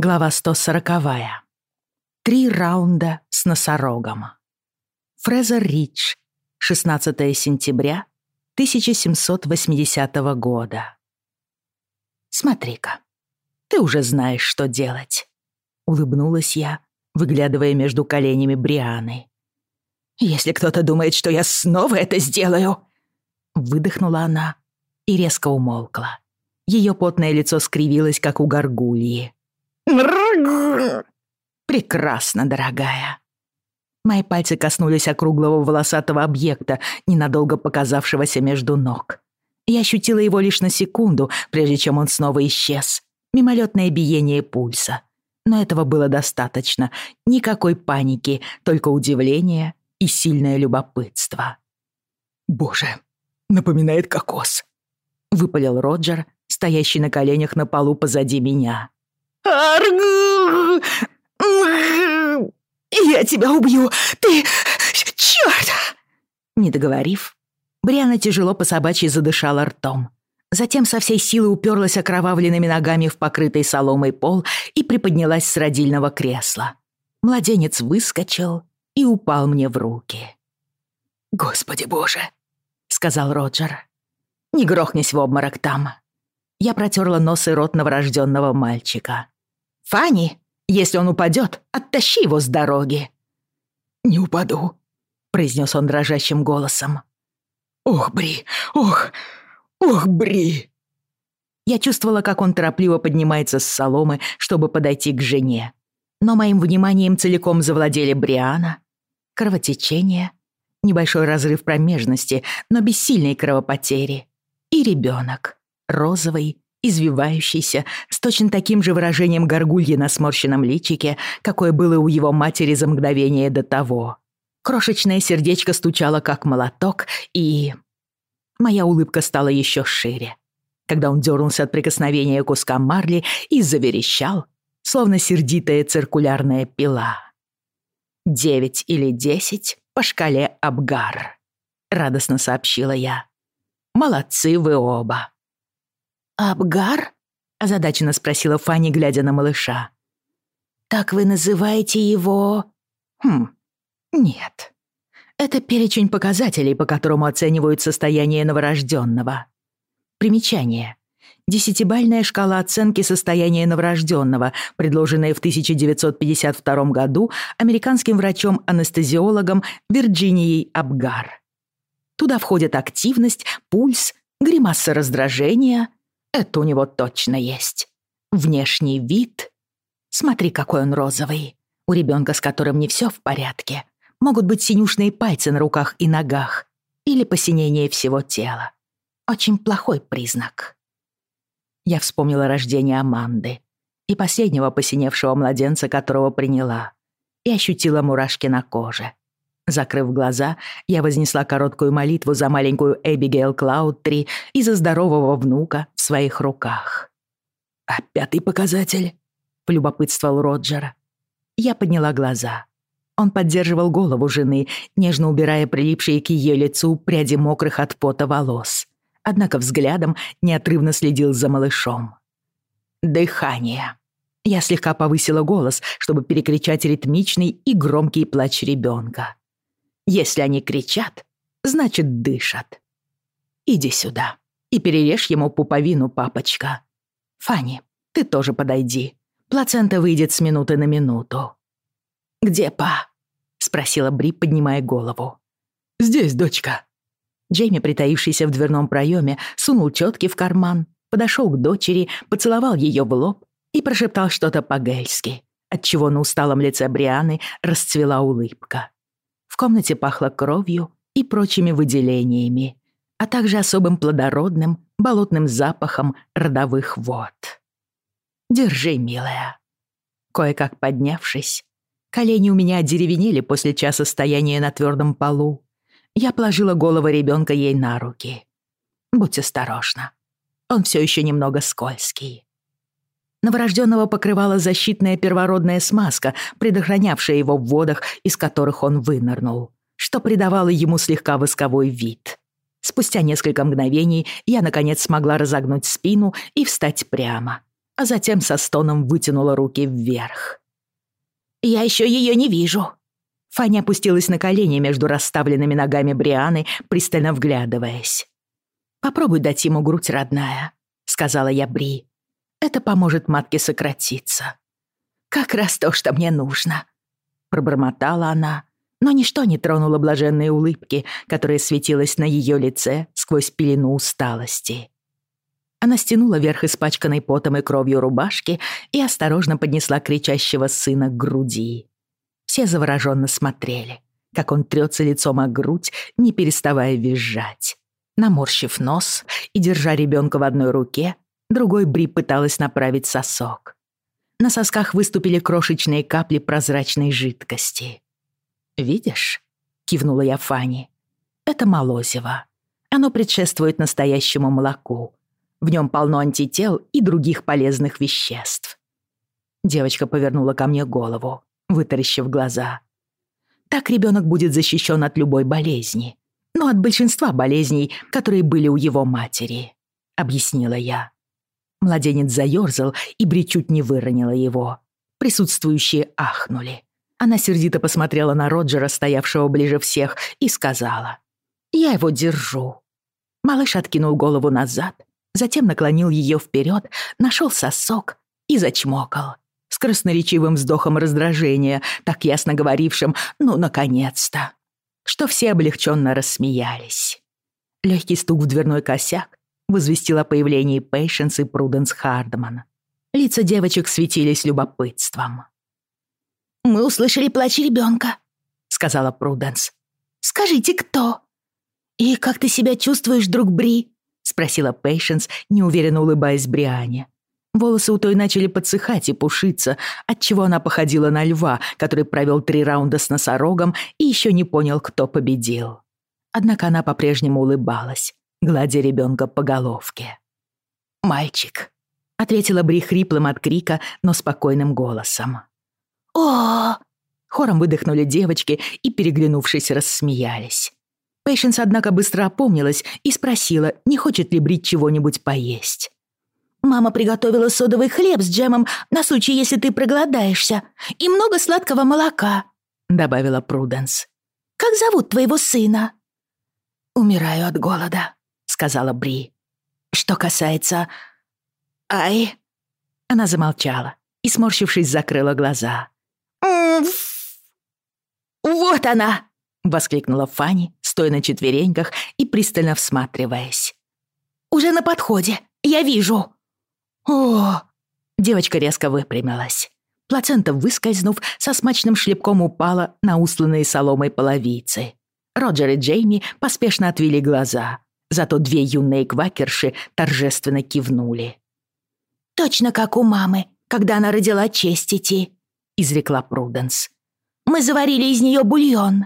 Глава 140. Три раунда с носорогом. Фрезер Ридж, 16 сентября 1780 года. «Смотри-ка, ты уже знаешь, что делать», — улыбнулась я, выглядывая между коленями Брианы. «Если кто-то думает, что я снова это сделаю...» Выдохнула она и резко умолкла. Ее потное лицо скривилось, как у горгульи. Прекрасно, дорогая. Мои пальцы коснулись округлого волосатого объекта, ненадолго показавшегося между ног. Я ощутила его лишь на секунду, прежде чем он снова исчез. Мимолетное биение пульса. Но этого было достаточно. Никакой паники, только удивление и сильное любопытство. «Боже, напоминает кокос», — выпалил Роджер, стоящий на коленях на полу позади меня. Аргу! Я тебя убью! Ты... Черт!» Не договорив, Бриана тяжело по собачьи задышала ртом. Затем со всей силы уперлась окровавленными ногами в покрытый соломой пол и приподнялась с родильного кресла. Младенец выскочил и упал мне в руки. «Господи боже!» — сказал Роджер. «Не грохнись в обморок там!» Я протерла нос и рот новорожденного мальчика. «Фанни, если он упадет, оттащи его с дороги!» «Не упаду», — произнес он дрожащим голосом. «Ох, Бри! Ох! Ох, Бри!» Я чувствовала, как он торопливо поднимается с соломы, чтобы подойти к жене. Но моим вниманием целиком завладели Бриана, кровотечение, небольшой разрыв промежности, но без сильной кровопотери, и ребенок, розовый извивающийся, с точно таким же выражением горгульи на сморщенном личике, какое было у его матери за мгновение до того. Крошечное сердечко стучало, как молоток, и... Моя улыбка стала еще шире, когда он дернулся от прикосновения куска марли и заверещал, словно сердитая циркулярная пила. «Девять или десять по шкале Абгар», — радостно сообщила я. «Молодцы вы оба». «Абгар?» — озадаченно спросила Фанни, глядя на малыша. «Так вы называете его...» «Хм, нет. Это перечень показателей, по которому оценивают состояние новорожденного. Примечание. Десятибальная шкала оценки состояния новорожденного, предложенная в 1952 году американским врачом-анестезиологом Вирджинией Абгар. Туда входят активность, пульс, гримаса раздражения — Это у него точно есть. Внешний вид. Смотри, какой он розовый. У ребенка, с которым не все в порядке, могут быть синюшные пальцы на руках и ногах или посинение всего тела. Очень плохой признак. Я вспомнила рождение Аманды и последнего посиневшего младенца, которого приняла, и ощутила мурашки на коже. Закрыв глаза, я вознесла короткую молитву за маленькую Эбигейл Клауд-3 и за здорового внука в своих руках. «А пятый показатель?» — полюбопытствовал Роджер. Я подняла глаза. Он поддерживал голову жены, нежно убирая прилипшие к ее лицу пряди мокрых от пота волос. Однако взглядом неотрывно следил за малышом. «Дыхание», я слегка повысила голос, чтобы перекричать ритмичный и громкий плач ребенка. Если они кричат, значит, дышат. Иди сюда и перережь ему пуповину, папочка. Фанни, ты тоже подойди. Плацента выйдет с минуты на минуту. «Где па?» — спросила Бри, поднимая голову. «Здесь, дочка». Джейми, притаившийся в дверном проеме, сунул четки в карман, подошел к дочери, поцеловал ее в лоб и прошептал что-то по-гельски, отчего на усталом лице Брианы расцвела улыбка. В комнате пахло кровью и прочими выделениями, а также особым плодородным болотным запахом родовых вод. «Держи, милая». Кое-как поднявшись, колени у меня одеревенели после часа стояния на твердом полу. Я положила голову ребенка ей на руки. «Будь осторожна. Он все еще немного скользкий. Новорожденного покрывала защитная первородная смазка, предохранявшая его в водах, из которых он вынырнул, что придавало ему слегка восковой вид. Спустя несколько мгновений я, наконец, смогла разогнуть спину и встать прямо, а затем со стоном вытянула руки вверх. «Я еще ее не вижу!» Фаня опустилась на колени между расставленными ногами Брианы, пристально вглядываясь. «Попробуй дать ему грудь, родная», — сказала я Бри. Это поможет матке сократиться. Как раз то, что мне нужно. Пробормотала она, но ничто не тронуло блаженной улыбки, которая светилась на ее лице сквозь пелену усталости. Она стянула вверх испачканной потом и кровью рубашки и осторожно поднесла кричащего сына к груди. Все завороженно смотрели, как он трется лицом о грудь, не переставая визжать. Наморщив нос и держа ребенка в одной руке, другой Бри пыталась направить сосок. На сосках выступили крошечные капли прозрачной жидкости. «Видишь?» — кивнула я Фане. «Это молозиво. Оно предшествует настоящему молоку, в нем полно антител и других полезных веществ. Девочка повернула ко мне голову, вытаращив глаза. Так ребенок будет защищен от любой болезни. но от большинства болезней, которые были у его матери, объяснила я. Младенец заёрзал и чуть не выронила его. Присутствующие ахнули. Она сердито посмотрела на Роджера, стоявшего ближе всех, и сказала. «Я его держу». Малыш откинул голову назад, затем наклонил её вперёд, нашёл сосок и зачмокал. С красноречивым вздохом раздражения, так ясно говорившим «ну, наконец-то», что все облегчённо рассмеялись. Лёгкий стук в дверной косяк возвестила появление Пейшенс и Пруденс Хардман. Лица девочек светились любопытством. «Мы услышали плач ребенка», — сказала Пруденс. «Скажите, кто?» «И как ты себя чувствуешь, друг Бри?» — спросила Пейшенс, неуверенно улыбаясь Бриане. Волосы у той начали подсыхать и пушиться, отчего она походила на льва, который провел три раунда с носорогом и еще не понял, кто победил. Однако она по-прежнему улыбалась. гладя ребенка по головке. «Мальчик», — ответила Бри хриплым от крика, но спокойным голосом. «О!» — хором выдохнули девочки и, переглянувшись, рассмеялись. Пейшенс, однако, быстро опомнилась и спросила, не хочет ли Брит чего-нибудь поесть. «Мама приготовила содовый хлеб с джемом на случай, если ты проголодаешься, и много сладкого молока», — добавила Пруденс. «Как зовут твоего сына?» «Умираю от голода», — сказала Бри. «Что касается...» «Ай...» Она замолчала и, сморщившись, закрыла глаза. «Вот она!» — воскликнула Фанни, стоя на четвереньках и пристально всматриваясь. «Уже на подходе, я вижу!» «О!» — девочка резко выпрямилась. Плацента, выскользнув, со смачным шлепком упала на усланные соломой половицы. Роджер и Джейми поспешно отвели глаза, Зато две юные квакерши торжественно кивнули. «Точно как у мамы, когда она родила честь изрекла Пруденс. «Мы заварили из нее бульон».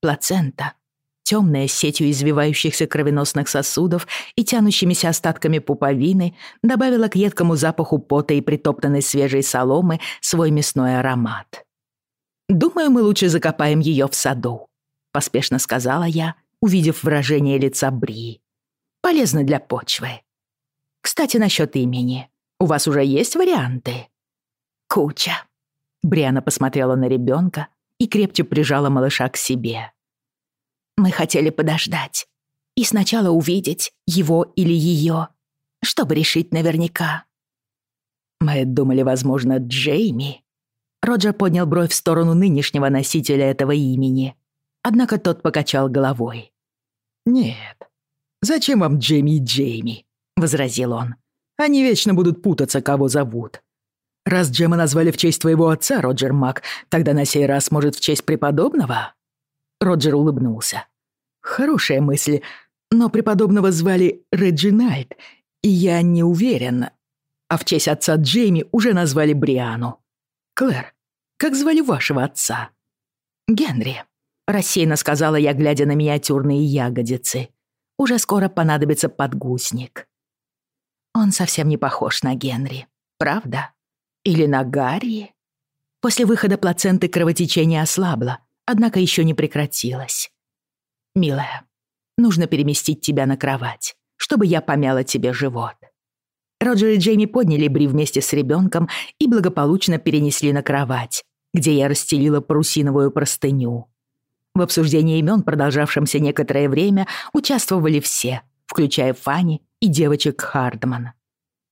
Плацента, темная сетью извивающихся кровеносных сосудов и тянущимися остатками пуповины, добавила к едкому запаху пота и притоптанной свежей соломы свой мясной аромат. «Думаю, мы лучше закопаем ее в саду», — поспешно сказала я, увидев выражение лица Бри. «Полезно для почвы. Кстати, насчет имени. У вас уже есть варианты?» «Куча». Бриана посмотрела на ребенка и крепче прижала малыша к себе. «Мы хотели подождать и сначала увидеть его или ее, чтобы решить наверняка». «Мы думали, возможно, Джейми», Роджер поднял бровь в сторону нынешнего носителя этого имени, однако тот покачал головой. «Нет. Зачем вам Джейми и Джейми?» — возразил он. «Они вечно будут путаться, кого зовут. Раз Джема назвали в честь твоего отца, Роджер Мак, тогда на сей раз, может, в честь преподобного?» Роджер улыбнулся. «Хорошая мысль, но преподобного звали Реджинальд, и я не уверен. А в честь отца Джейми уже назвали Бриану. Клэр, как звали вашего отца?» «Генри», рассеянно сказала я, глядя на миниатюрные ягодицы. «Уже скоро понадобится подгузник». Он совсем не похож на Генри, правда? Или на Гарри? После выхода плаценты кровотечение ослабло, однако еще не прекратилась. «Милая, нужно переместить тебя на кровать, чтобы я помяла тебе живот». Роджер и Джейми подняли Бри вместе с ребенком и благополучно перенесли на кровать, где я расстелила парусиновую простыню. В обсуждении имен, продолжавшемся некоторое время, участвовали все, включая Фанни и девочек Хардман.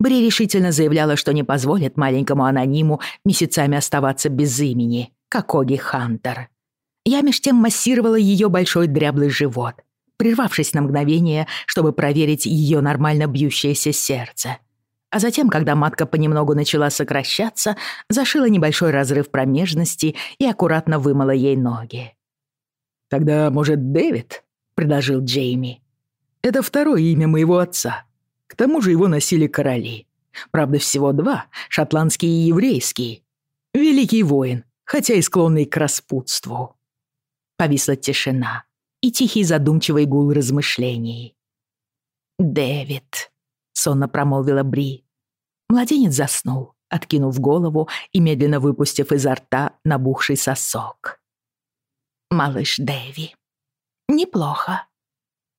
Бри решительно заявляла, что не позволит маленькому анониму месяцами оставаться без имени, как Оги Хантер. Я меж тем массировала ее большой дряблый живот, прервавшись на мгновение, чтобы проверить ее нормально бьющееся сердце. А затем, когда матка понемногу начала сокращаться, зашила небольшой разрыв промежности и аккуратно вымыла ей ноги. Тогда, может, Дэвид?» — предложил Джейми. «Это второе имя моего отца. К тому же его носили короли. Правда, всего два — шотландский и еврейский. Великий воин, хотя и склонный к распутству». Повисла тишина и тихий задумчивый гул размышлений. «Дэвид», — сонно промолвила Бри. Младенец заснул, откинув голову и медленно выпустив изо рта набухший сосок. малыш Дэви. Неплохо.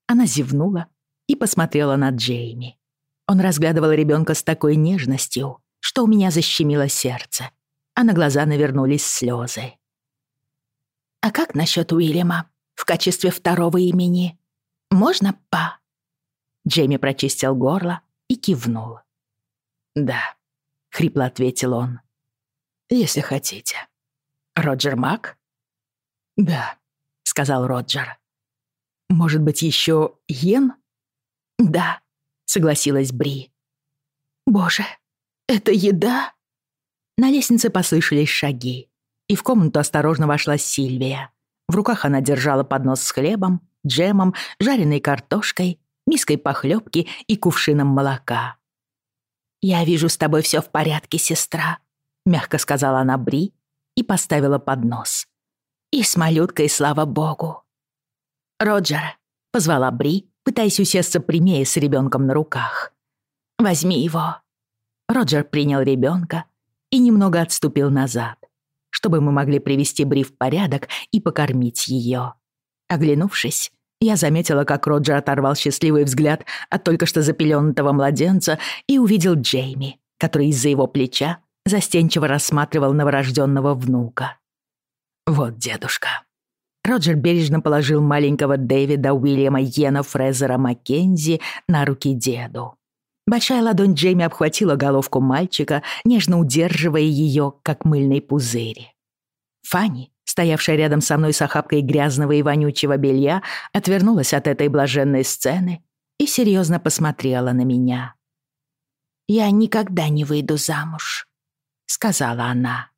Она зевнула и посмотрела на Джейми. Он разглядывал ребенка с такой нежностью, что у меня защемило сердце, а на глаза навернулись слезы. «А как насчет Уильяма в качестве второго имени? Можно па?» Джейми прочистил горло и кивнул. «Да», — хрипло ответил он. «Да», — сказал Роджер. «Может быть, еще Йен?» «Да», — согласилась Бри. «Боже, это еда?» На лестнице послышались шаги, и в комнату осторожно вошла Сильвия. В руках она держала поднос с хлебом, джемом, жареной картошкой, миской похлебки и кувшином молока. «Я вижу, с тобой все в порядке, сестра», — мягко сказала она Бри и поставила поднос. И с малюткой, слава богу. «Роджер», — позвала Бри, пытаясь усесться прямее с ребенком на руках. «Возьми его». Роджер принял ребенка и немного отступил назад, чтобы мы могли привести Бри в порядок и покормить ее. Оглянувшись, я заметила, как Роджер оторвал счастливый взгляд от только что запеленутого младенца и увидел Джейми, который из-за его плеча застенчиво рассматривал новорожденного внука. «Вот дедушка». Роджер бережно положил маленького Дэвида Уильяма Йена Фрезера Маккензи на руки деду. Большая ладонь Джейми обхватила головку мальчика, нежно удерживая ее, как мыльный пузырь. Фанни, стоявшая рядом со мной с охапкой грязного и вонючего белья, отвернулась от этой блаженной сцены и серьезно посмотрела на меня. «Я никогда не выйду замуж», — сказала она.